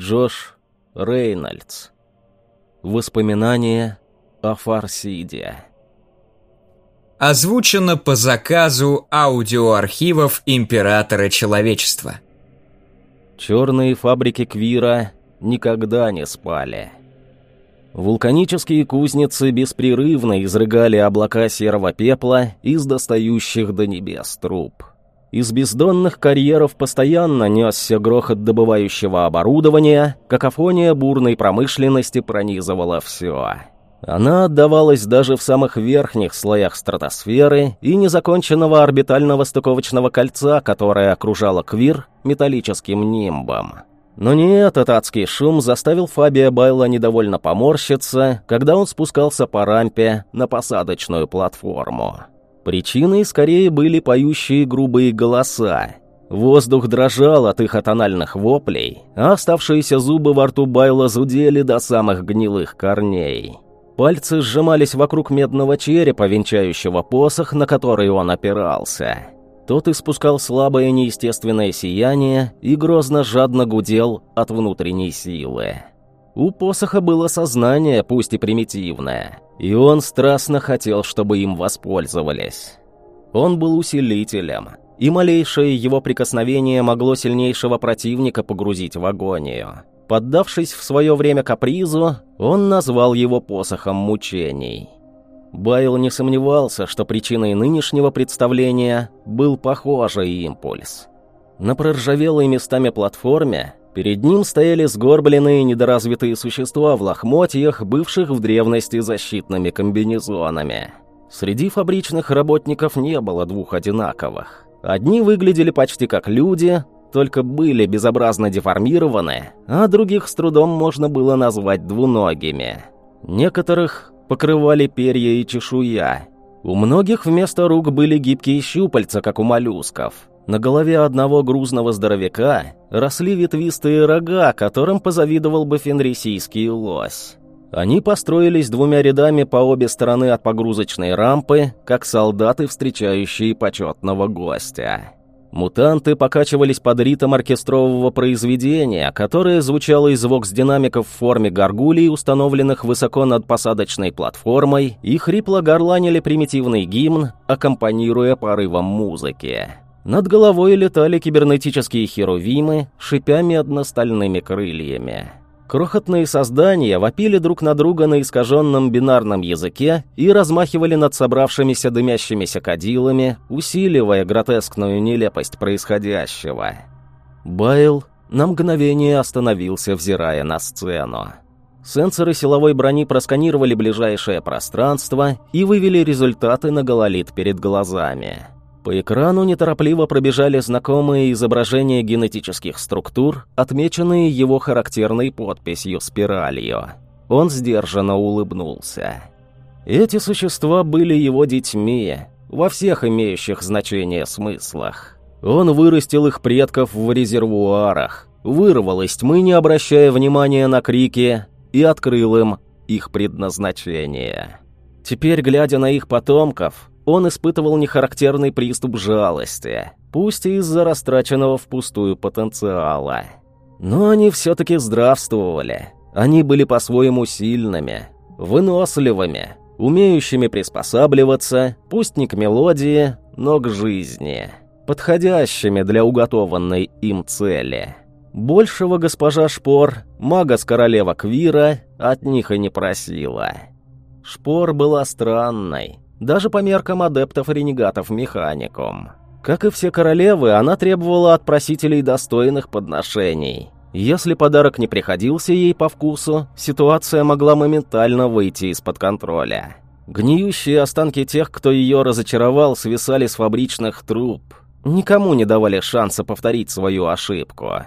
Джош Рейнольдс. Воспоминания о Фарсиде. Озвучено по заказу аудиоархивов Императора Человечества. Черные фабрики Квира никогда не спали. Вулканические кузницы беспрерывно изрыгали облака серого пепла из достающих до небес труб. Из бездонных карьеров постоянно несся грохот добывающего оборудования, какофония бурной промышленности пронизывала все. Она отдавалась даже в самых верхних слоях стратосферы и незаконченного орбитального стыковочного кольца, которое окружало Квир металлическим нимбом. Но не этот адский шум заставил Фабия Байла недовольно поморщиться, когда он спускался по рампе на посадочную платформу. Причиной скорее были поющие грубые голоса. Воздух дрожал от их атональных воплей, а оставшиеся зубы во рту Байла зудели до самых гнилых корней. Пальцы сжимались вокруг медного черепа, венчающего посох, на который он опирался. Тот испускал слабое неестественное сияние и грозно-жадно гудел от внутренней силы. У посоха было сознание, пусть и примитивное, и он страстно хотел, чтобы им воспользовались. Он был усилителем, и малейшее его прикосновение могло сильнейшего противника погрузить в агонию. Поддавшись в свое время капризу, он назвал его посохом мучений. Байл не сомневался, что причиной нынешнего представления был похожий импульс. На проржавелой местами платформе Перед ним стояли сгорбленные недоразвитые существа в лохмотьях, бывших в древности защитными комбинезонами. Среди фабричных работников не было двух одинаковых. Одни выглядели почти как люди, только были безобразно деформированы, а других с трудом можно было назвать двуногими. Некоторых покрывали перья и чешуя. У многих вместо рук были гибкие щупальца, как у моллюсков – на голове одного грузного здоровяка росли ветвистые рога, которым позавидовал бы фенрисийский лось. Они построились двумя рядами по обе стороны от погрузочной рампы, как солдаты, встречающие почетного гостя. Мутанты покачивались под ритм оркестрового произведения, которое звучало из вокс-динамиков в форме горгулей, установленных высоко над посадочной платформой, и хрипло горланили примитивный гимн, аккомпанируя порывом музыки. Над головой летали кибернетические херувимы, шипя медно-стальными крыльями. Крохотные создания вопили друг на друга на искаженном бинарном языке и размахивали над собравшимися дымящимися кадилами, усиливая гротескную нелепость происходящего. Байл на мгновение остановился, взирая на сцену. Сенсоры силовой брони просканировали ближайшее пространство и вывели результаты на гололит перед глазами. По экрану неторопливо пробежали знакомые изображения генетических структур, отмеченные его характерной подписью спиралью. Он сдержанно улыбнулся. Эти существа были его детьми, во всех имеющих значение смыслах. Он вырастил их предков в резервуарах, вырвал из тьмы, не обращая внимания на крики, и открыл им их предназначение. Теперь, глядя на их потомков, он испытывал нехарактерный приступ жалости, пусть и из-за растраченного впустую потенциала. Но они все-таки здравствовали. Они были по-своему сильными, выносливыми, умеющими приспосабливаться, пусть не к мелодии, но к жизни, подходящими для уготованной им цели. Большего госпожа Шпор, мага с королева Квира, от них и не просила. Шпор была странной, даже по меркам адептов-ренегатов механикум. Как и все королевы, она требовала от просителей достойных подношений. Если подарок не приходился ей по вкусу, ситуация могла моментально выйти из-под контроля. Гниющие останки тех, кто ее разочаровал, свисали с фабричных труб. Никому не давали шанса повторить свою ошибку.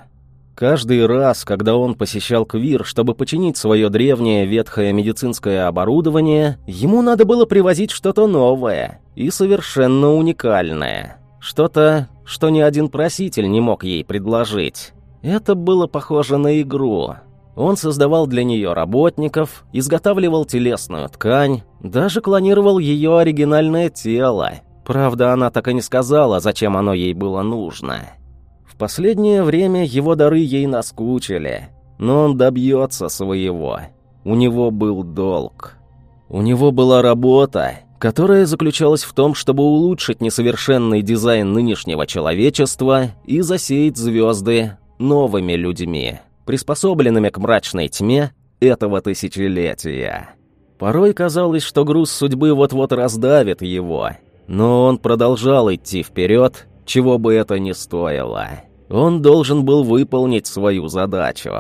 Каждый раз, когда он посещал Квир, чтобы починить свое древнее ветхое медицинское оборудование, ему надо было привозить что-то новое и совершенно уникальное. Что-то, что ни один проситель не мог ей предложить. Это было похоже на игру. Он создавал для нее работников, изготавливал телесную ткань, даже клонировал ее оригинальное тело. Правда, она так и не сказала, зачем оно ей было нужно. Последнее время его дары ей наскучили. но он добьется своего. У него был долг. У него была работа, которая заключалась в том, чтобы улучшить несовершенный дизайн нынешнего человечества и засеять звезды новыми людьми, приспособленными к мрачной тьме этого тысячелетия. Порой казалось, что груз судьбы вот-вот раздавит его, но он продолжал идти вперед, чего бы это ни стоило. Он должен был выполнить свою задачу.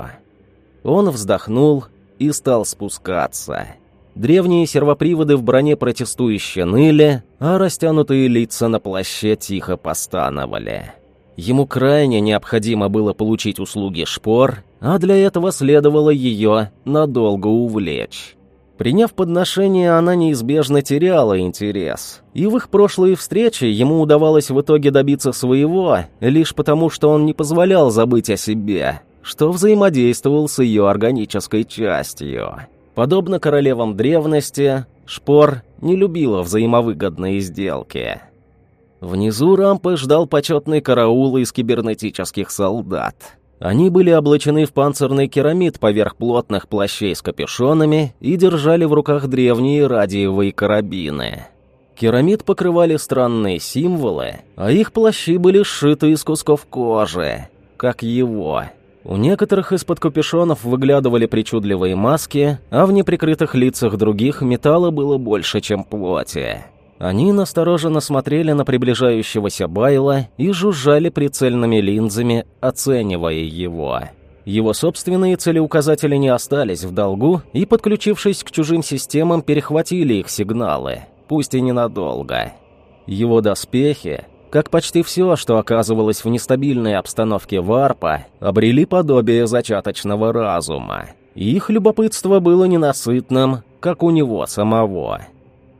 Он вздохнул и стал спускаться. Древние сервоприводы в броне протестующе ныли, а растянутые лица на плаще тихо постановали. Ему крайне необходимо было получить услуги шпор, а для этого следовало ее надолго увлечь. Приняв подношение, она неизбежно теряла интерес. И в их прошлые встречи ему удавалось в итоге добиться своего, лишь потому, что он не позволял забыть о себе, что взаимодействовал с ее органической частью. Подобно королевам древности, Шпор не любила взаимовыгодные сделки. Внизу рампы ждал почетный караул из кибернетических солдат. Они были облачены в панцирный керамид поверх плотных плащей с капюшонами и держали в руках древние радиевые карабины. Керамид покрывали странные символы, а их плащи были сшиты из кусков кожи, как его – у некоторых из-под капюшонов выглядывали причудливые маски, а в неприкрытых лицах других металла было больше, чем плоти. Они настороженно смотрели на приближающегося Байла и жужжали прицельными линзами, оценивая его. Его собственные целеуказатели не остались в долгу и, подключившись к чужим системам, перехватили их сигналы, пусть и ненадолго. Его доспехи, как почти все, что оказывалось в нестабильной обстановке варпа, обрели подобие зачаточного разума. Их любопытство было ненасытным, как у него самого.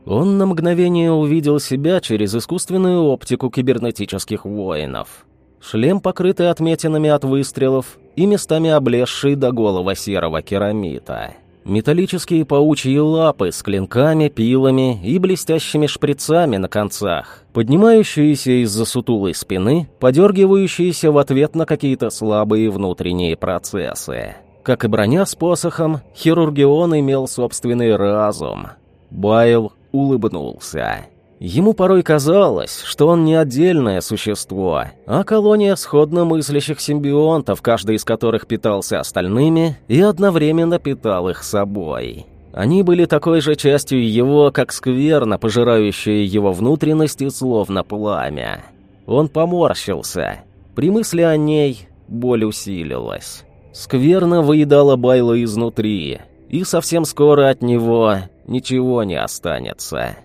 Он на мгновение увидел себя через искусственную оптику кибернетических воинов. Шлем, покрытый отметинами от выстрелов и местами облезший до голого серого керамита металлические паучьи лапы с клинками, пилами и блестящими шприцами на концах, поднимающиеся из-за сутулой спины, подергивающиеся в ответ на какие-то слабые внутренние процессы. Как и броня с посохом, хирургион имел собственный разум. Байл улыбнулся. Ему порой казалось, что он не отдельное существо, а колония сходно мыслящих симбионтов, каждый из которых питался остальными и одновременно питал их собой. Они были такой же частью его, как скверно, пожирающая его внутренности, словно пламя. Он поморщился. При мысли о ней боль усилилась. Скверно выедала Байла изнутри, и совсем скоро от него ничего не останется.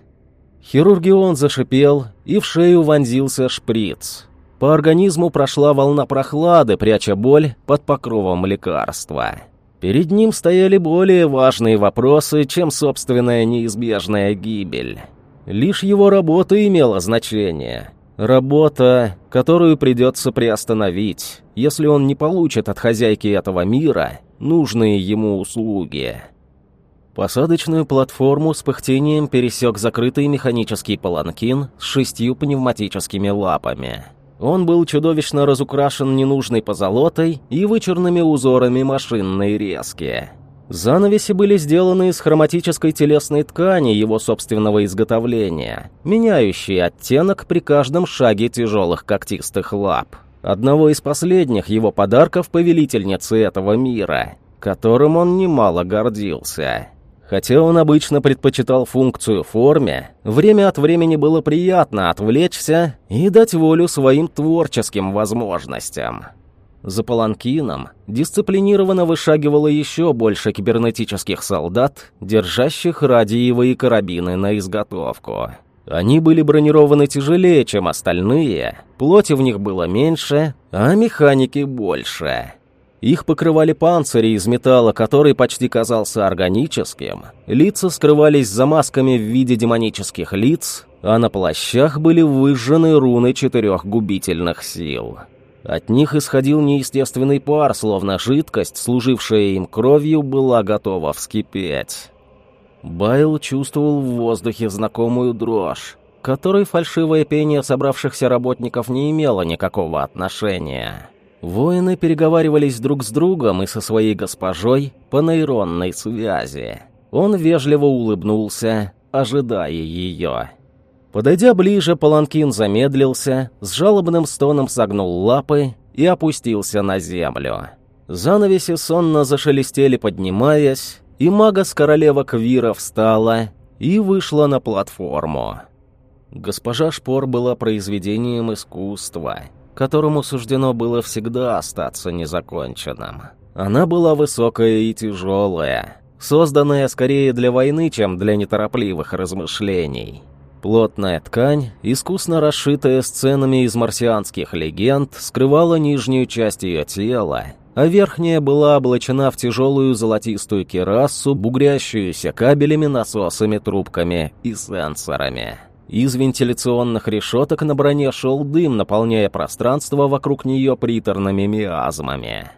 Хирургион зашипел, и в шею вонзился шприц. По организму прошла волна прохлады, пряча боль под покровом лекарства. Перед ним стояли более важные вопросы, чем собственная неизбежная гибель. Лишь его работа имела значение. Работа, которую придется приостановить, если он не получит от хозяйки этого мира нужные ему услуги. Посадочную платформу с пыхтением пересек закрытый механический паланкин с шестью пневматическими лапами. Он был чудовищно разукрашен ненужной позолотой и вычурными узорами машинной резки. Занавеси были сделаны из хроматической телесной ткани его собственного изготовления, меняющие оттенок при каждом шаге тяжелых когтистых лап. Одного из последних его подарков повелительницы этого мира, которым он немало гордился. Хотя он обычно предпочитал функцию форме, время от времени было приятно отвлечься и дать волю своим творческим возможностям. За паланкином дисциплинированно вышагивало еще больше кибернетических солдат, держащих радиевые карабины на изготовку. Они были бронированы тяжелее, чем остальные, плоти в них было меньше, а механики больше. Их покрывали панцири из металла, который почти казался органическим. Лица скрывались за масками в виде демонических лиц, а на плащах были выжжены руны четырех губительных сил. От них исходил неестественный пар, словно жидкость, служившая им кровью, была готова вскипеть. Байл чувствовал в воздухе знакомую дрожь, которой фальшивое пение собравшихся работников не имело никакого отношения. Воины переговаривались друг с другом и со своей госпожой по нейронной связи. Он вежливо улыбнулся, ожидая ее. Подойдя ближе, Паланкин замедлился, с жалобным стоном согнул лапы и опустился на землю. Занавеси сонно зашелестели, поднимаясь, и мага с королева Квира встала и вышла на платформу. Госпожа Шпор была произведением искусства, которому суждено было всегда остаться незаконченным. Она была высокая и тяжелая, созданная скорее для войны, чем для неторопливых размышлений. Плотная ткань, искусно расшитая сценами из марсианских легенд, скрывала нижнюю часть ее тела, а верхняя была облачена в тяжелую золотистую керасу, бугрящуюся кабелями, насосами, трубками и сенсорами. Из вентиляционных решеток на броне шел дым, наполняя пространство вокруг нее приторными миазмами.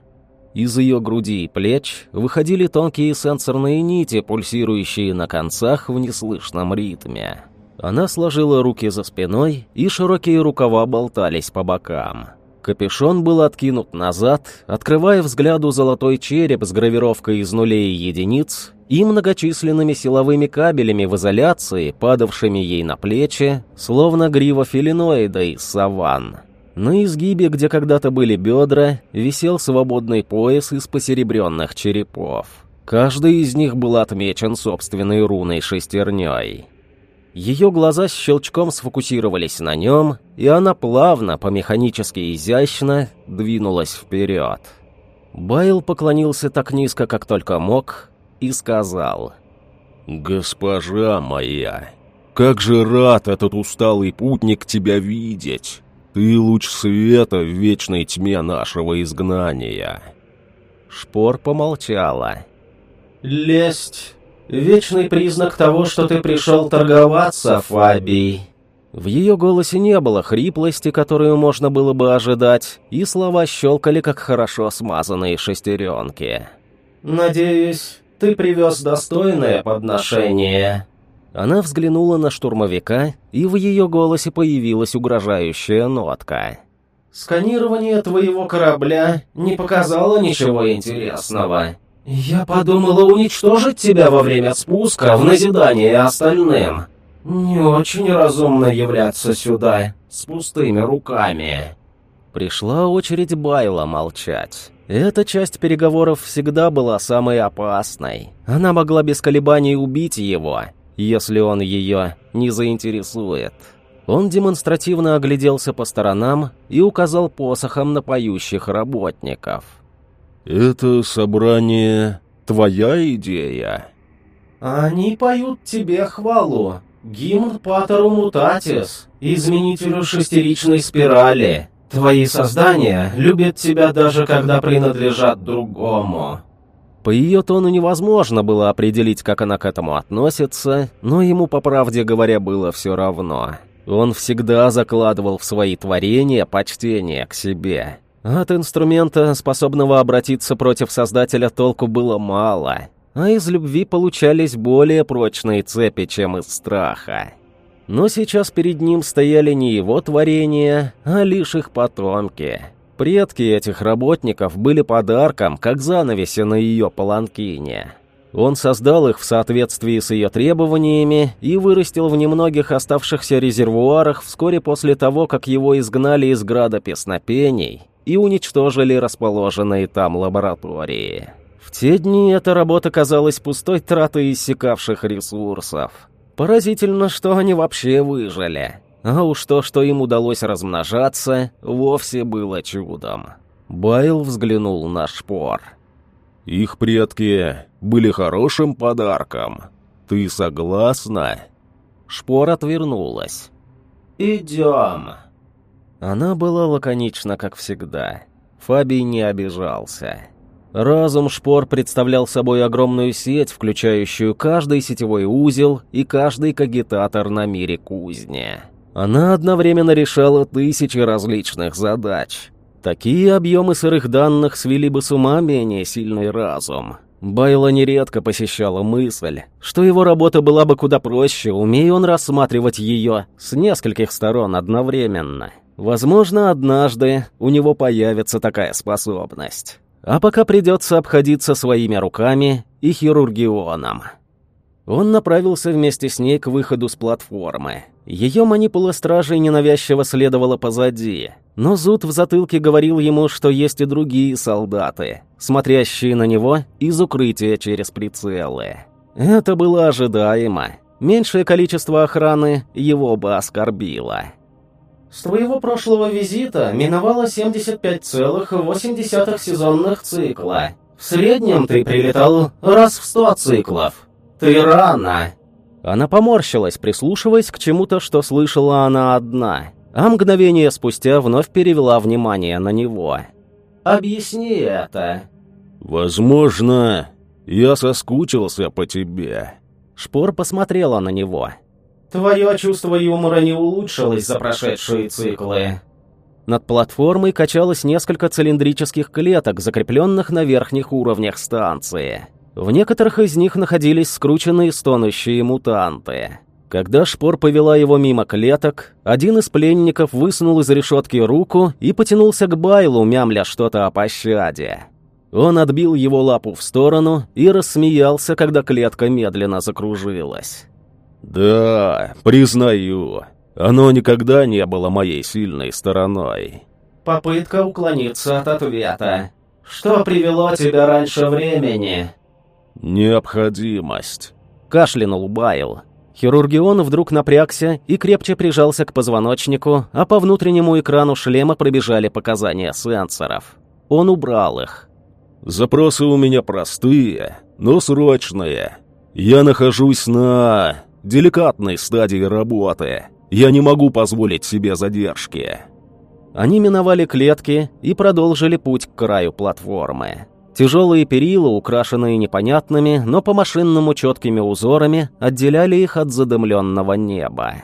Из ее груди и плеч выходили тонкие сенсорные нити, пульсирующие на концах в неслышном ритме. Она сложила руки за спиной, и широкие рукава болтались по бокам. Капюшон был откинут назад, открывая взгляду золотой череп с гравировкой из нулей и единиц и многочисленными силовыми кабелями в изоляции, падавшими ей на плечи, словно грива филиноида из саванн. На изгибе, где когда-то были бедра, висел свободный пояс из посеребренных черепов. Каждый из них был отмечен собственной руной шестерней. Ее глаза с щелчком сфокусировались на нем, и она плавно, по-механически изящно, двинулась вперед. Байл поклонился так низко, как только мог, и сказал «Госпожа моя, как же рад этот усталый путник тебя видеть! Ты луч света в вечной тьме нашего изгнания!» Шпор помолчала. «Лесть Вечный признак того, что ты пришел торговаться, Фабий». В ее голосе не было хриплости, которую можно было бы ожидать, и слова щелкали, как хорошо смазанные шестеренки. «Надеюсь, ты привез достойное подношение». Она взглянула на штурмовика, и в ее голосе появилась угрожающая нотка. «Сканирование твоего корабля не показало ничего интересного. «Я подумала уничтожить тебя во время спуска в назидание остальным. Не очень разумно являться сюда с пустыми руками». Пришла очередь Байла молчать. Эта часть переговоров всегда была самой опасной. Она могла без колебаний убить его, если он ее не заинтересует. Он демонстративно огляделся по сторонам и указал посохом на поющих работников – «Это собрание твоя идея?» «Они поют тебе хвалу. Гимн Патеру Мутатис, изменителю шестеричной спирали. Твои создания любят тебя даже когда принадлежат другому». По ее тону невозможно было определить, как она к этому относится, но ему, по правде говоря, было все равно. Он всегда закладывал в свои творения почтение к себе. От инструмента, способного обратиться против Создателя, толку было мало, а из любви получались более прочные цепи, чем из страха. Но сейчас перед ним стояли не его творения, а лишь их потомки. Предки этих работников были подарком, как занавеси на ее паланкине. Он создал их в соответствии с ее требованиями и вырастил в немногих оставшихся резервуарах вскоре после того, как его изгнали из града песнопений и уничтожили расположенные там лаборатории. В те дни эта работа казалась пустой тратой иссякавших ресурсов. Поразительно, что они вообще выжили. А уж то, что им удалось размножаться, вовсе было чудом. Байл взглянул на шпор. «Их предки были хорошим подарком. Ты согласна?» Шпор отвернулась. «Идем». Она была лаконична, как всегда. Фабий не обижался. Разум шпор представлял собой огромную сеть, включающую каждый сетевой узел и каждый кагитатор на мире кузни. Она одновременно решала тысячи различных задач. Такие объемы сырых данных свели бы с ума менее сильный разум. Байла нередко посещала мысль, что его работа была бы куда проще, умея он рассматривать ее с нескольких сторон одновременно. Возможно, однажды у него появится такая способность. А пока придется обходиться своими руками и хирургионом. Он направился вместе с ней к выходу с платформы. Ее манипула стражей ненавязчиво следовала позади, но зуд в затылке говорил ему, что есть и другие солдаты, смотрящие на него из укрытия через прицелы. Это было ожидаемо. Меньшее количество охраны его бы оскорбило. С твоего прошлого визита миновало 75,8 сезонных цикла. В среднем ты прилетал раз в 100 циклов. Ты рано. Она поморщилась, прислушиваясь к чему-то, что слышала она одна, а мгновение спустя вновь перевела внимание на него. «Объясни это». «Возможно, я соскучился по тебе». Шпор посмотрела на него. Твое чувство юмора не улучшилось за прошедшие циклы. Над платформой качалось несколько цилиндрических клеток, закрепленных на верхних уровнях станции. В некоторых из них находились скрученные стонущие мутанты. Когда Шпор повела его мимо клеток, один из пленников высунул из решетки руку и потянулся к Байлу, мямля что-то о пощаде. Он отбил его лапу в сторону и рассмеялся, когда клетка медленно закружилась. «Да, признаю, оно никогда не было моей сильной стороной». Попытка уклониться от ответа. Что привело тебя раньше времени? Необходимость. Кашлянул Байл. Хирургион вдруг напрягся и крепче прижался к позвоночнику, а по внутреннему экрану шлема пробежали показания сенсоров. Он убрал их. «Запросы у меня простые, но срочные. Я нахожусь на деликатной стадии работы. Я не могу позволить себе задержки». Они миновали клетки и продолжили путь к краю платформы. Тяжелые перила, украшенные непонятными, но по-машинному четкими узорами, отделяли их от задымленного неба.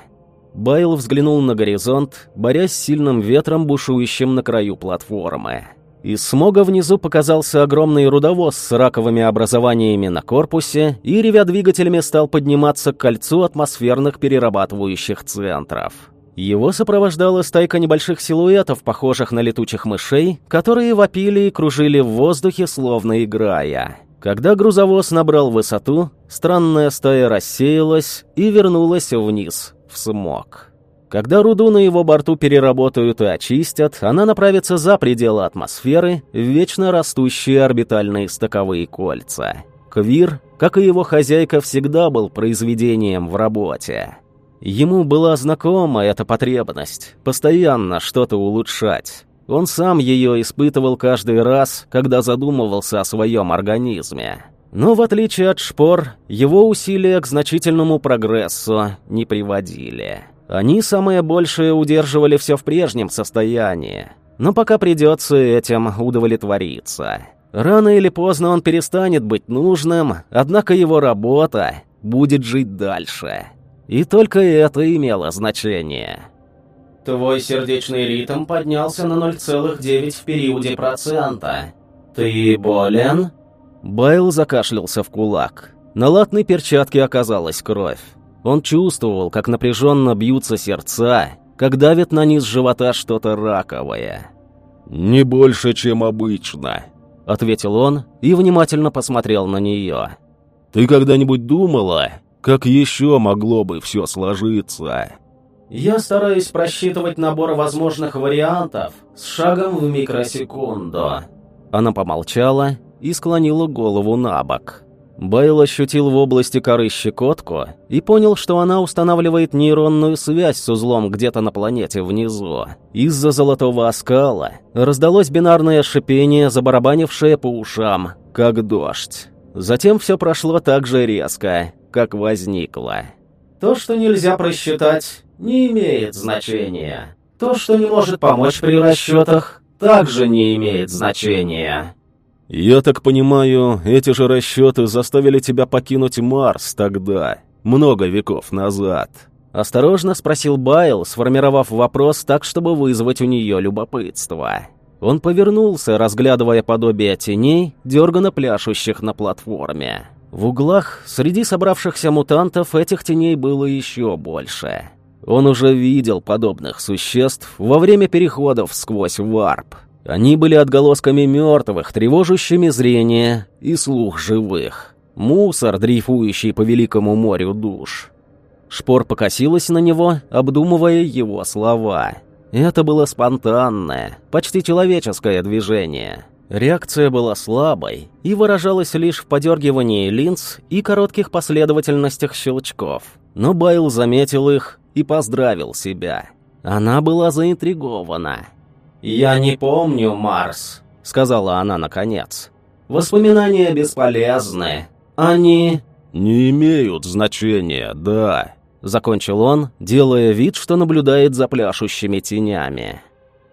Байл взглянул на горизонт, борясь с сильным ветром, бушующим на краю платформы. Из смога внизу показался огромный рудовоз с раковыми образованиями на корпусе и, ревя двигателями, стал подниматься к кольцу атмосферных перерабатывающих центров. Его сопровождала стайка небольших силуэтов, похожих на летучих мышей, которые вопили и кружили в воздухе, словно играя. Когда грузовоз набрал высоту, странная стая рассеялась и вернулась вниз, в смог. Когда руду на его борту переработают и очистят, она направится за пределы атмосферы в вечно растущие орбитальные стыковые кольца. Квир, как и его хозяйка, всегда был произведением в работе. Ему была знакома эта потребность – постоянно что-то улучшать. Он сам ее испытывал каждый раз, когда задумывался о своем организме. Но в отличие от шпор, его усилия к значительному прогрессу не приводили. Они самое большее удерживали все в прежнем состоянии. Но пока придется этим удовлетвориться. Рано или поздно он перестанет быть нужным, однако его работа будет жить дальше. И только это имело значение. Твой сердечный ритм поднялся на 0,9 в периоде процента. Ты болен? Байл закашлялся в кулак. На латной перчатке оказалась кровь. Он чувствовал, как напряженно бьются сердца, как давит на низ живота что-то раковое. «Не больше, чем обычно», — ответил он и внимательно посмотрел на нее. «Ты когда-нибудь думала, как еще могло бы все сложиться?» «Я стараюсь просчитывать набор возможных вариантов с шагом в микросекунду». Она помолчала и склонила голову на бок. Байл ощутил в области коры щекотку и понял, что она устанавливает нейронную связь с узлом где-то на планете внизу. Из-за золотого оскала раздалось бинарное шипение, забарабанившее по ушам, как дождь. Затем все прошло так же резко, как возникло. То, что нельзя просчитать, не имеет значения. То, что не может помочь при расчетах, также не имеет значения. «Я так понимаю, эти же расчеты заставили тебя покинуть Марс тогда, много веков назад». Осторожно спросил Байл, сформировав вопрос так, чтобы вызвать у нее любопытство. Он повернулся, разглядывая подобие теней, дерганно пляшущих на платформе. В углах, среди собравшихся мутантов, этих теней было еще больше. Он уже видел подобных существ во время переходов сквозь варп. Они были отголосками мертвых, тревожащими зрение и слух живых. Мусор, дрейфующий по великому морю душ. Шпор покосилась на него, обдумывая его слова. Это было спонтанное, почти человеческое движение. Реакция была слабой и выражалась лишь в подергивании линз и коротких последовательностях щелчков. Но Байл заметил их и поздравил себя. Она была заинтригована. «Я не помню, Марс», — сказала она наконец. «Воспоминания бесполезны. Они...» «Не имеют значения, да», — закончил он, делая вид, что наблюдает за пляшущими тенями.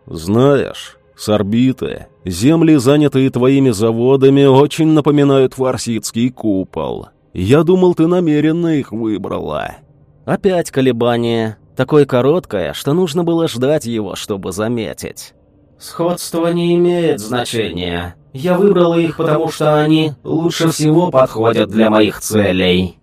«Знаешь, с орбиты земли, занятые твоими заводами, очень напоминают фарсидский купол. Я думал, ты намеренно их выбрала». Опять колебание, такое короткое, что нужно было ждать его, чтобы заметить. «Сходство не имеет значения. Я выбрала их, потому что они лучше всего подходят для моих целей».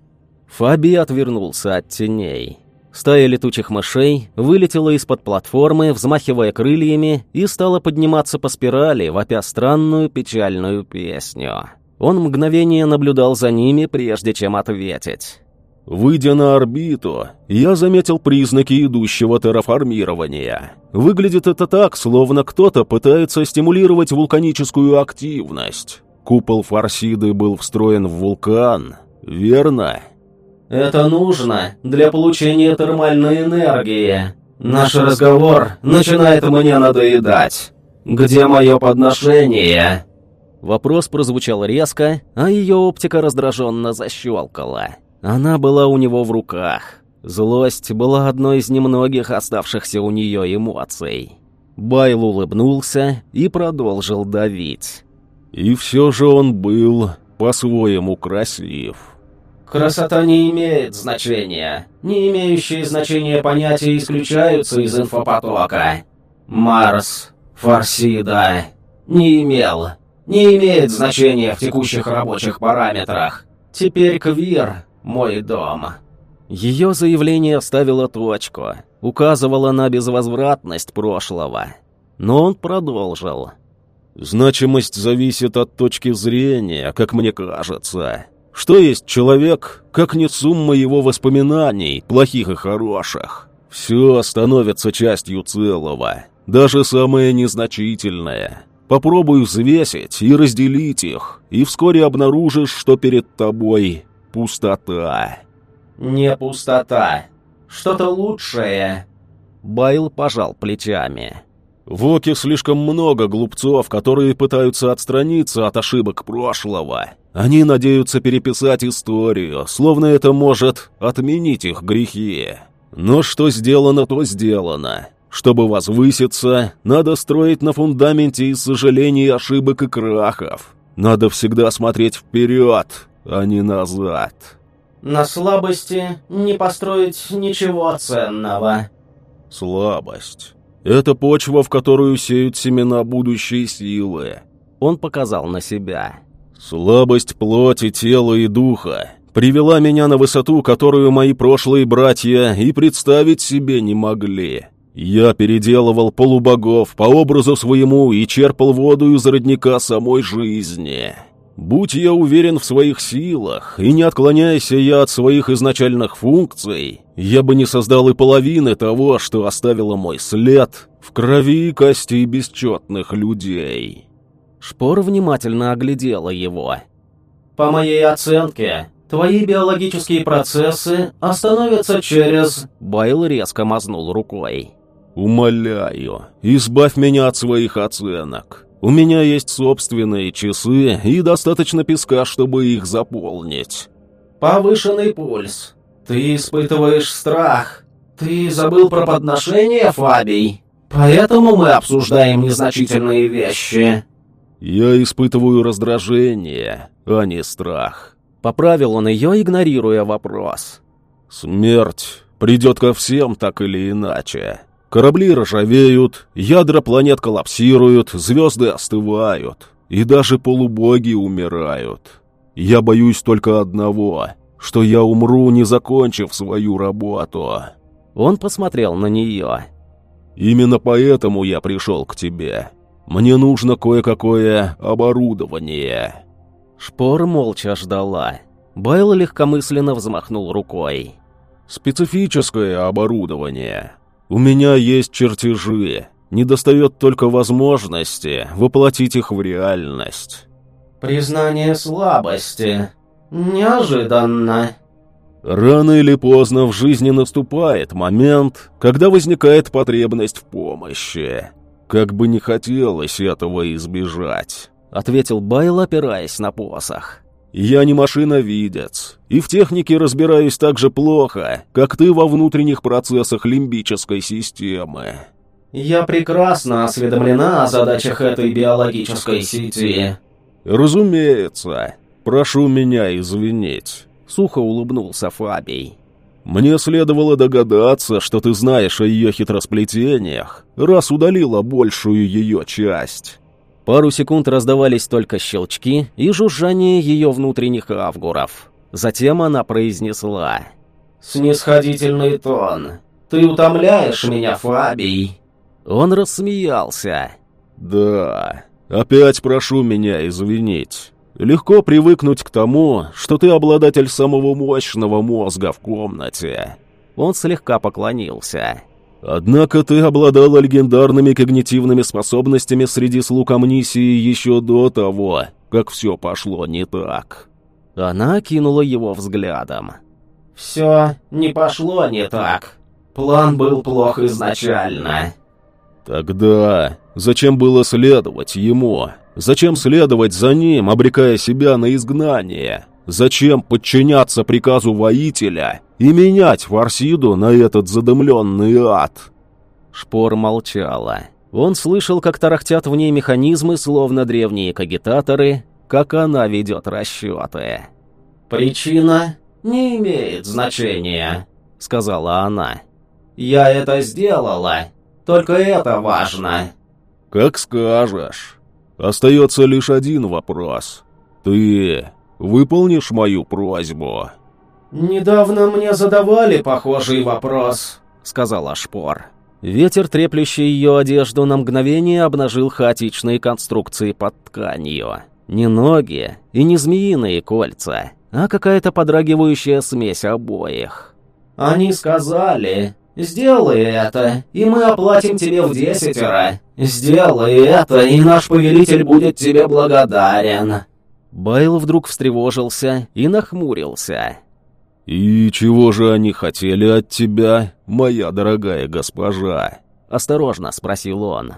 Фаби отвернулся от теней. Стая летучих мышей вылетела из-под платформы, взмахивая крыльями, и стала подниматься по спирали, вопя странную печальную песню. Он мгновение наблюдал за ними, прежде чем ответить. Выйдя на орбиту, я заметил признаки идущего терраформирования. Выглядит это так, словно кто-то пытается стимулировать вулканическую активность. Купол Фарсиды был встроен в вулкан, верно? Это нужно для получения термальной энергии. Наш разговор начинает мне надоедать. Где мое подношение?» Вопрос прозвучал резко, а ее оптика раздраженно защелкала. Она была у него в руках. Злость была одной из немногих оставшихся у нее эмоций. Байл улыбнулся и продолжил давить. И все же он был по-своему красив. Красота не имеет значения. Не имеющие значения понятия исключаются из инфопотока. Марс, Фарсида, не имел. Не имеет значения в текущих рабочих параметрах. Теперь Квир мой дом». Ее заявление ставило точку, указывало на безвозвратность прошлого. Но он продолжил. «Значимость зависит от точки зрения, как мне кажется. Что есть человек, как не сумма его воспоминаний, плохих и хороших? Все становится частью целого, даже самое незначительное. Попробуй взвесить и разделить их, и вскоре обнаружишь, что перед тобой Пустота. Не пустота. Что-то лучшее. Байл пожал плечами. В Оке слишком много глупцов, которые пытаются отстраниться от ошибок прошлого. Они надеются переписать историю, словно это может отменить их грехи. Но что сделано, то сделано. Чтобы возвыситься, надо строить на фундаменте из сожалений, ошибок и крахов. Надо всегда смотреть вперед, а не назад. На слабости не построить ничего ценного. Слабость. Это почва, в которую сеют семена будущей силы. Он показал на себя. Слабость плоти, тела и духа привела меня на высоту, которую мои прошлые братья и представить себе не могли. Я переделывал полубогов по образу своему и черпал воду из родника самой жизни. Будь я уверен в своих силах, и не отклоняйся я от своих изначальных функций, я бы не создал и половины того, что оставило мой след в крови и кости бесчетных людей». Шпор внимательно оглядела его. «По моей оценке, твои биологические процессы остановятся через...» Байл резко мазнул рукой. «Умоляю, избавь меня от своих оценок. У меня есть собственные часы и достаточно песка, чтобы их заполнить. Повышенный пульс. Ты испытываешь страх. Ты забыл про подношение, Фабий? Поэтому мы обсуждаем незначительные вещи. Я испытываю раздражение, а не страх. Поправил он ее, игнорируя вопрос. Смерть придет ко всем так или иначе. Корабли ржавеют, ядра планет коллапсируют, звезды остывают, и даже полубоги умирают. Я боюсь только одного, что я умру, не закончив свою работу. Он посмотрел на нее. «Именно поэтому я пришел к тебе. Мне нужно кое-какое оборудование». Шпор молча ждала. Байл легкомысленно взмахнул рукой. «Специфическое оборудование. У меня есть чертежи. Недостает только возможности воплотить их в реальность». «Признание слабости. Неожиданно». Рано или поздно в жизни наступает момент, когда возникает потребность в помощи. Как бы не хотелось этого избежать, ответил Байл, опираясь на посох. Я не машиновидец, и в технике разбираюсь так же плохо, как ты во внутренних процессах лимбической системы. Я прекрасно осведомлена о задачах этой биологической сети. Разумеется. Прошу меня извинить. Сухо улыбнулся Фабий. «Мне следовало догадаться, что ты знаешь о ее хитросплетениях, раз удалила большую ее часть». Пару секунд раздавались только щелчки и жужжание ее внутренних авгуров. Затем она произнесла. «Снисходительный тон. Ты утомляешь меня, Фабий». Он рассмеялся. «Да, опять прошу меня извинить. Легко привыкнуть к тому, что ты обладатель самого мощного мозга в комнате. Он слегка поклонился. Однако ты обладала легендарными когнитивными способностями среди слуг амнисии еще до того, как все пошло не так. Она кинула его взглядом. «Все не пошло не так. План был плох изначально». «Тогда зачем было следовать ему?» Зачем следовать за ним, обрекая себя на изгнание? Зачем подчиняться приказу воителя и менять Фарсиду на этот задымленный ад? Шпор молчала. Он слышал, как тарахтят в ней механизмы, словно древние кагитаторы, как она ведет расчеты. «Причина не имеет значения», — сказала она. «Я это сделала, только это важно». «Как скажешь». Остается лишь один вопрос. Ты выполнишь мою просьбу?» «Недавно мне задавали похожий вопрос», — сказала Шпор. Ветер, треплющий ее одежду, на мгновение обнажил хаотичные конструкции под тканью. Не ноги и не змеиные кольца, а какая-то подрагивающая смесь обоих. «Они сказали, сделай это, и мы оплатим тебе в десятеро. «Сделай это, и наш повелитель будет тебе благодарен». Байл вдруг встревожился и нахмурился. «И чего же они хотели от тебя, моя дорогая госпожа?» Осторожно спросил он.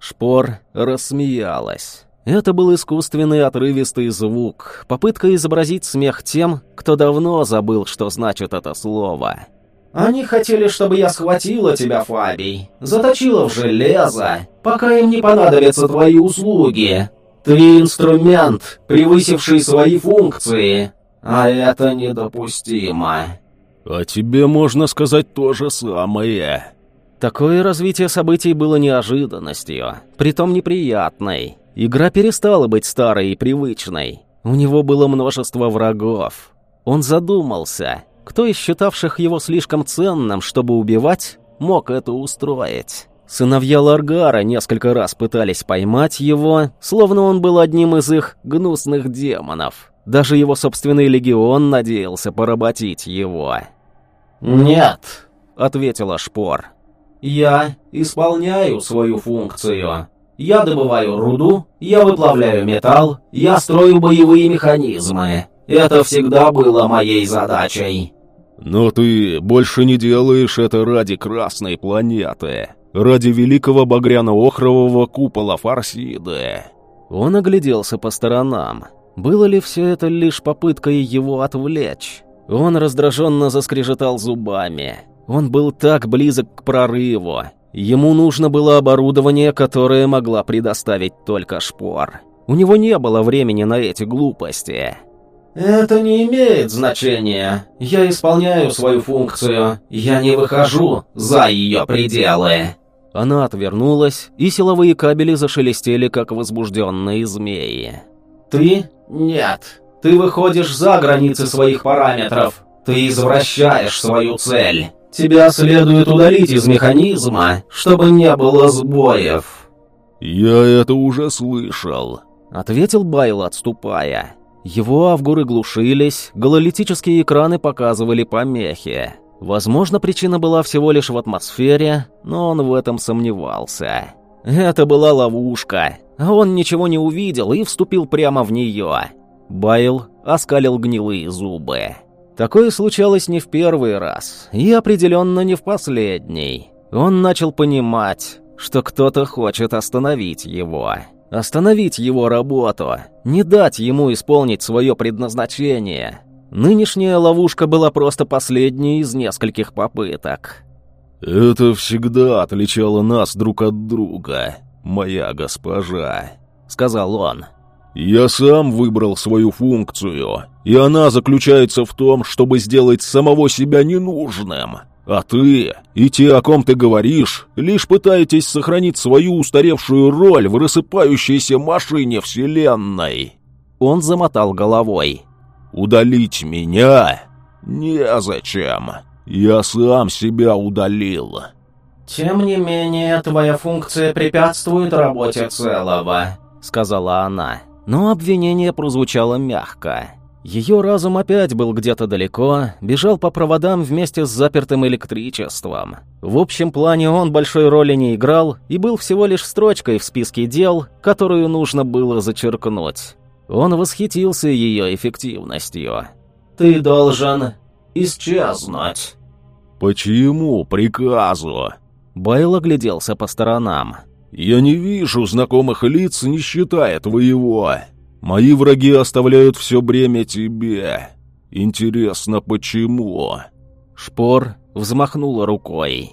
Шпор рассмеялась. Это был искусственный отрывистый звук, попытка изобразить смех тем, кто давно забыл, что значит это слово. Они хотели, чтобы я схватила тебя, Фабий, заточила в железо, пока им не понадобятся твои услуги. Ты инструмент, превысивший свои функции, а это недопустимо. А тебе можно сказать то же самое. Такое развитие событий было неожиданностью, притом неприятной. Игра перестала быть старой и привычной. У него было множество врагов. Он задумался, кто из считавших его слишком ценным, чтобы убивать, мог это устроить? Сыновья Ларгара несколько раз пытались поймать его, словно он был одним из их гнусных демонов. Даже его собственный легион надеялся поработить его. «Нет», — ответила Шпор. «Я исполняю свою функцию. Я добываю руду, я выплавляю металл, я строю боевые механизмы. Это всегда было моей задачей». Но ты больше не делаешь это ради Красной планеты, ради великого багряно-охрового купола Фарсиды. Он огляделся по сторонам. Было ли все это лишь попыткой его отвлечь? Он раздраженно заскрежетал зубами. Он был так близок к прорыву. Ему нужно было оборудование, которое могла предоставить только шпор. У него не было времени на эти глупости. «Это не имеет значения. Я исполняю свою функцию. Я не выхожу за ее пределы». Она отвернулась, и силовые кабели зашелестели, как возбужденные змеи. «Ты? Нет. Ты выходишь за границы своих параметров. Ты извращаешь свою цель. Тебя следует удалить из механизма, чтобы не было сбоев». «Я это уже слышал», — ответил Байл, отступая. Его авгуры глушились, гололитические экраны показывали помехи. Возможно, причина была всего лишь в атмосфере, но он в этом сомневался. Это была ловушка, он ничего не увидел и вступил прямо в нее. Байл оскалил гнилые зубы. Такое случалось не в первый раз, и определенно не в последний. Он начал понимать, что кто-то хочет остановить его. Остановить его работу, не дать ему исполнить свое предназначение. Нынешняя ловушка была просто последней из нескольких попыток. «Это всегда отличало нас друг от друга, моя госпожа», — сказал он. «Я сам выбрал свою функцию, и она заключается в том, чтобы сделать самого себя ненужным. А ты и те, о ком ты говоришь, лишь пытаетесь сохранить свою устаревшую роль в рассыпающейся машине Вселенной». Он замотал головой. «Удалить меня? Незачем. Я сам себя удалил». «Тем не менее, твоя функция препятствует работе целого», — сказала она. Но обвинение прозвучало мягко. Ее разум опять был где-то далеко, бежал по проводам вместе с запертым электричеством. В общем плане он большой роли не играл и был всего лишь строчкой в списке дел, которую нужно было зачеркнуть. Он восхитился ее эффективностью. «Ты должен исчезнуть». «По чьему приказу?» Байл огляделся по сторонам. «Я не вижу знакомых лиц, не считая твоего. Мои враги оставляют все бремя тебе. Интересно, почему?» Шпор взмахнула рукой.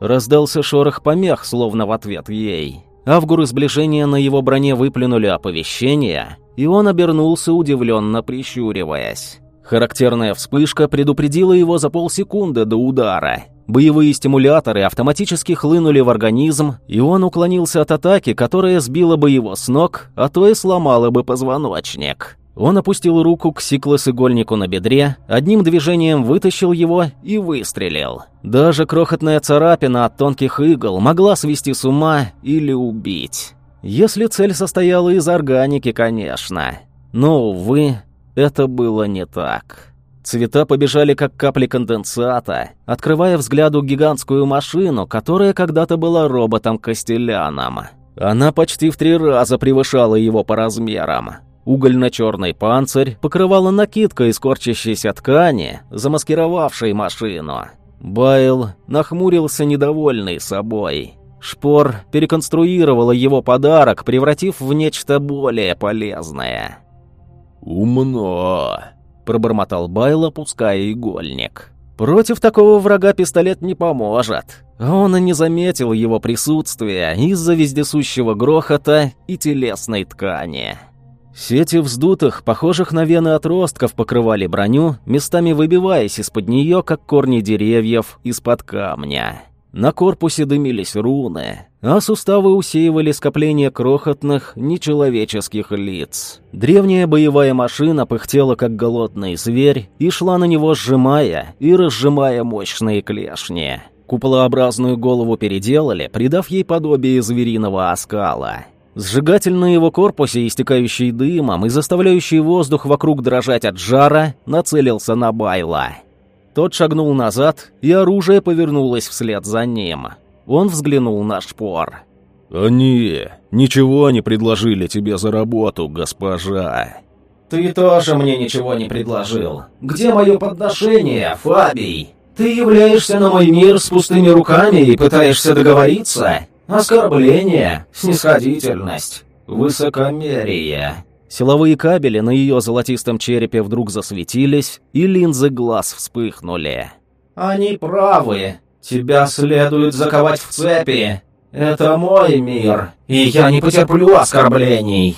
Раздался шорох помех, словно в ответ ей. Авгуры сближения на его броне выплюнули оповещение, и он обернулся, удивленно прищуриваясь. Характерная вспышка предупредила его за полсекунды до удара. Боевые стимуляторы автоматически хлынули в организм, и он уклонился от атаки, которая сбила бы его с ног, а то и сломала бы позвоночник. Он опустил руку к сиклос-игольнику на бедре, одним движением вытащил его и выстрелил. Даже крохотная царапина от тонких игл могла свести с ума или убить. Если цель состояла из органики, конечно. Но, увы, это было не так. Цвета побежали, как капли конденсата, открывая взгляду гигантскую машину, которая когда-то была роботом-костеляном. Она почти в три раза превышала его по размерам. Угольно-черный панцирь покрывала накидка из корчащейся ткани, замаскировавшей машину. Байл нахмурился недовольный собой. Шпор переконструировала его подарок, превратив в нечто более полезное. «Умно», — пробормотал Байл, опуская игольник. «Против такого врага пистолет не поможет. Он и не заметил его присутствия из-за вездесущего грохота и телесной ткани». Сети вздутых, похожих на вены отростков, покрывали броню, местами выбиваясь из-под нее, как корни деревьев из-под камня. На корпусе дымились руны, а суставы усеивали скопление крохотных, нечеловеческих лиц. Древняя боевая машина пыхтела, как голодный зверь, и шла на него, сжимая и разжимая мощные клешни. Куполообразную голову переделали, придав ей подобие звериного оскала. Сжигатель на его корпусе, истекающий дымом и заставляющий воздух вокруг дрожать от жара, нацелился на Байла. Тот шагнул назад, и оружие повернулось вслед за ним. Он взглянул на шпор. «Они ничего не предложили тебе за работу, госпожа». «Ты тоже мне ничего не предложил. Где мое подношение, Фабий? Ты являешься на мой мир с пустыми руками и пытаешься договориться? Оскорбление, снисходительность, высокомерие». Силовые кабели на ее золотистом черепе вдруг засветились, и линзы глаз вспыхнули. «Они правы. Тебя следует заковать в цепи. Это мой мир, и я не потерплю оскорблений».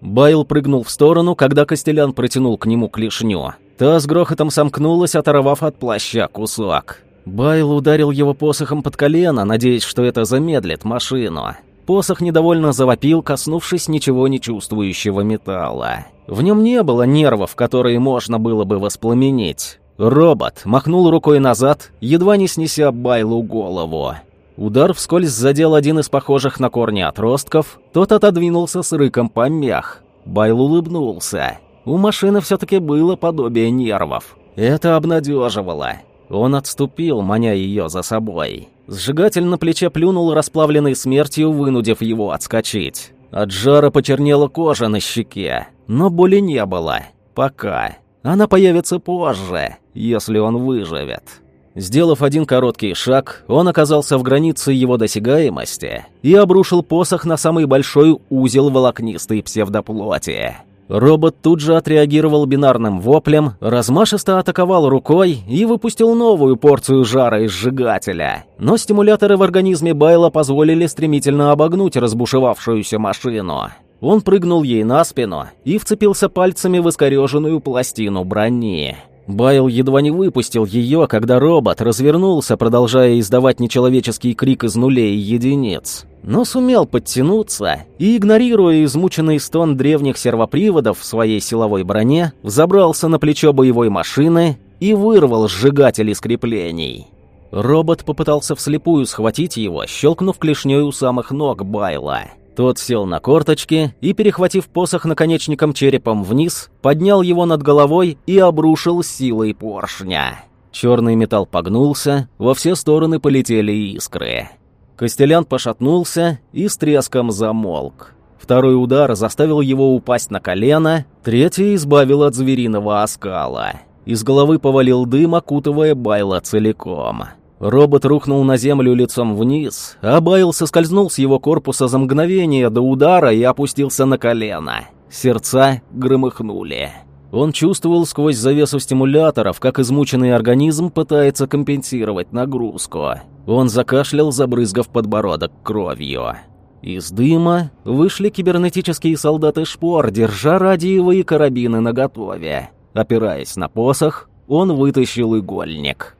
Байл прыгнул в сторону, когда Костелян протянул к нему клешню. Та с грохотом сомкнулась, оторвав от плаща кусок. Байл ударил его посохом под колено, надеясь, что это замедлит машину. Посох недовольно завопил, коснувшись ничего не чувствующего металла. В нем не было нервов, которые можно было бы воспламенить. Робот махнул рукой назад, едва не снеся Байлу голову. Удар вскользь задел один из похожих на корни отростков, тот отодвинулся с рыком помех. Байл улыбнулся. У машины все-таки было подобие нервов. Это обнадеживало. Он отступил, маня ее за собой. Сжигатель на плече плюнул расплавленной смертью, вынудив его отскочить. От жара почернела кожа на щеке, но боли не было. Пока. Она появится позже, если он выживет. Сделав один короткий шаг, он оказался в границе его досягаемости и обрушил посох на самый большой узел волокнистой псевдоплоти. Робот тут же отреагировал бинарным воплем, размашисто атаковал рукой и выпустил новую порцию жара из сжигателя. Но стимуляторы в организме Байла позволили стремительно обогнуть разбушевавшуюся машину. Он прыгнул ей на спину и вцепился пальцами в искореженную пластину брони. Байл едва не выпустил ее, когда робот развернулся, продолжая издавать нечеловеческий крик из нулей и единиц. Но сумел подтянуться и, игнорируя измученный стон древних сервоприводов в своей силовой броне, взобрался на плечо боевой машины и вырвал сжигатель из креплений. Робот попытался вслепую схватить его, щелкнув клешней у самых ног Байла. Тот сел на корточки и, перехватив посох наконечником черепом вниз, поднял его над головой и обрушил силой поршня. Черный металл погнулся, во все стороны полетели искры. Костелян пошатнулся и с треском замолк. Второй удар заставил его упасть на колено, третий избавил от звериного оскала. Из головы повалил дым, окутывая Байла целиком. Робот рухнул на землю лицом вниз, а Байл соскользнул с его корпуса за мгновение до удара и опустился на колено. Сердца громыхнули. Он чувствовал сквозь завесу стимуляторов, как измученный организм пытается компенсировать нагрузку. Он закашлял, забрызгав подбородок кровью. Из дыма вышли кибернетические солдаты шпор, держа радиевые карабины наготове. Опираясь на посох, он вытащил игольник.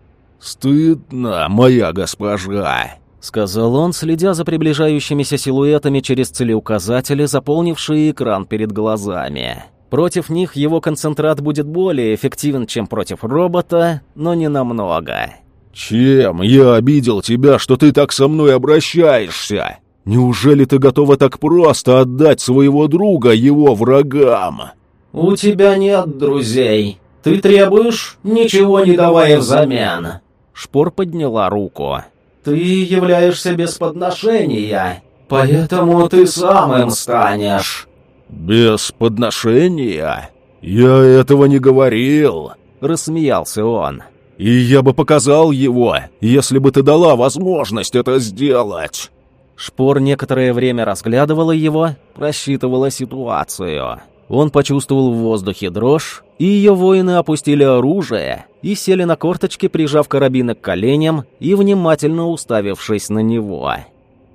«Стыдно, моя госпожа!» — сказал он, следя за приближающимися силуэтами через целеуказатели, заполнившие экран перед глазами. Против них его концентрат будет более эффективен, чем против робота, но не намного. «Чем я обидел тебя, что ты так со мной обращаешься? Неужели ты готова так просто отдать своего друга его врагам?» «У тебя нет друзей. Ты требуешь, ничего не давая взамен». Шпор подняла руку. «Ты являешься без подношения, поэтому ты сам им станешь». «Без подношения? Я этого не говорил», — рассмеялся он. «И я бы показал его, если бы ты дала возможность это сделать». Шпор некоторое время разглядывала его, просчитывала ситуацию. Он почувствовал в воздухе дрожь, и ее воины опустили оружие и сели на корточки, прижав карабины к коленям и внимательно уставившись на него.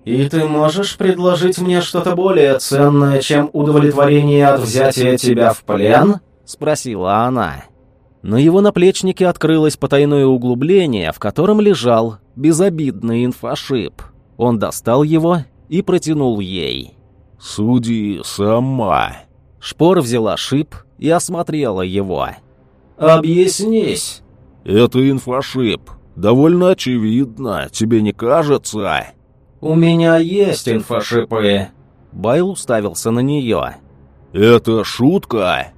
«И ты можешь предложить мне что-то более ценное, чем удовлетворение от взятия тебя в плен?» — спросила она. На его наплечнике открылось потайное углубление, в котором лежал безобидный инфошип. Он достал его и протянул ей. «Суди сама», Шпор взяла шип и осмотрела его. «Объяснись». «Это инфошип. Довольно очевидно, тебе не кажется?» «У меня есть инфошипы». Байл уставился на нее. «Это шутка?»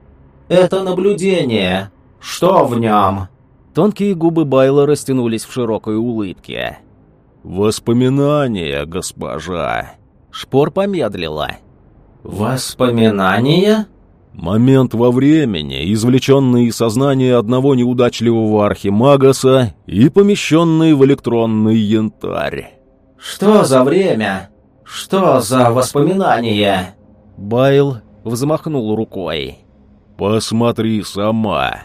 «Это наблюдение. Что в нем?» Тонкие губы Байла растянулись в широкой улыбке. «Воспоминания, госпожа». Шпор помедлила. «Воспоминания?» Момент во времени, извлеченный из сознания одного неудачливого архимагаса и помещенный в электронный янтарь. «Что за время? Что за воспоминания?» Байл взмахнул рукой. «Посмотри сама».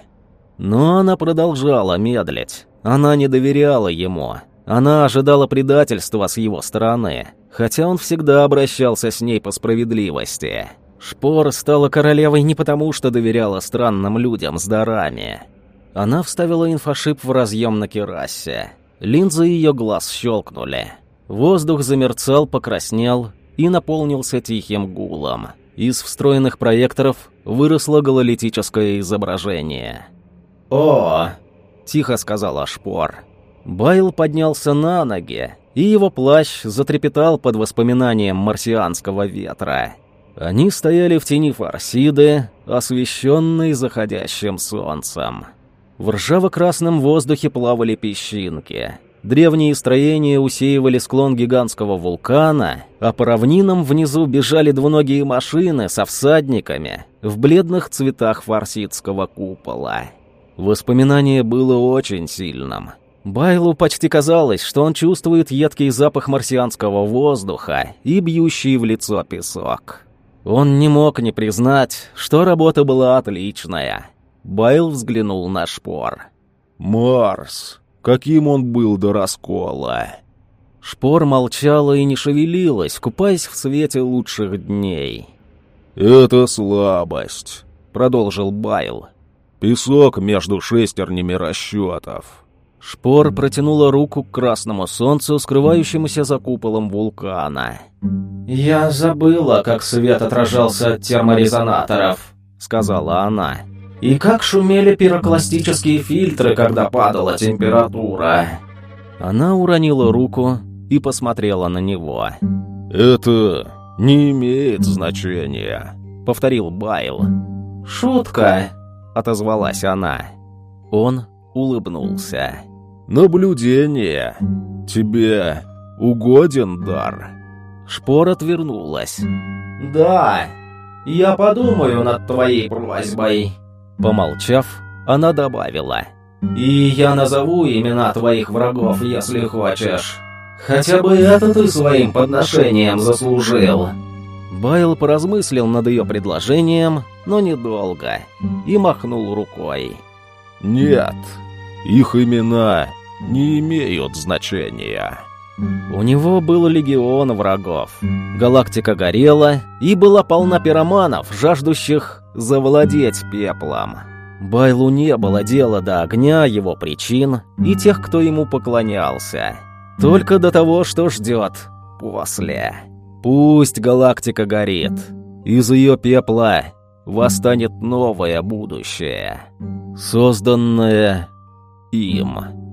Но она продолжала медлить. Она не доверяла ему. Она ожидала предательства с его стороны, хотя он всегда обращался с ней по справедливости. Шпор стала королевой не потому, что доверяла странным людям с дарами. Она вставила инфошип в разъем на керасе. Линзы ее глаз щелкнули. Воздух замерцал, покраснел и наполнился тихим гулом. Из встроенных проекторов выросло гололитическое изображение. «О, тихо сказал Ашпор. Байл поднялся на ноги, и его плащ затрепетал под воспоминанием марсианского ветра. Они стояли в тени Фарсиды, освещенной заходящим солнцем. В ржаво-красном воздухе плавали песчинки. Древние строения усеивали склон гигантского вулкана, а по равнинам внизу бежали двуногие машины со всадниками в бледных цветах фарсидского купола. Воспоминание было очень сильным. Байлу почти казалось, что он чувствует едкий запах марсианского воздуха и бьющий в лицо песок. Он не мог не признать, что работа была отличная. Байл взглянул на шпор. «Марс! Каким он был до раскола!» Шпор молчала и не шевелилась, купаясь в свете лучших дней. «Это слабость», — продолжил Байл. «Песок между шестернями расчетов». Шпор протянула руку к красному солнцу, скрывающемуся за куполом вулкана. «Я забыла, как свет отражался от терморезонаторов», — сказала она. «И как шумели пирокластические фильтры, когда падала температура». Она уронила руку и посмотрела на него. «Это не имеет значения», — повторил Байл. «Шутка», — отозвалась она. Он улыбнулся. «Наблюдение. Тебе угоден дар?» Шпор отвернулась. «Да, я подумаю над твоей просьбой». Помолчав, она добавила. «И я назову имена твоих врагов, если хочешь. Хотя бы это ты своим подношением заслужил». Байл поразмыслил над ее предложением, но недолго, и махнул рукой. «Нет, их имена не имеют значения». У него был легион врагов. Галактика горела и была полна пироманов, жаждущих завладеть пеплом. Байлу не было дела до огня, его причин и тех, кто ему поклонялся. Только до того, что ждет после. Пусть галактика горит. Из ее пепла восстанет новое будущее, созданное им.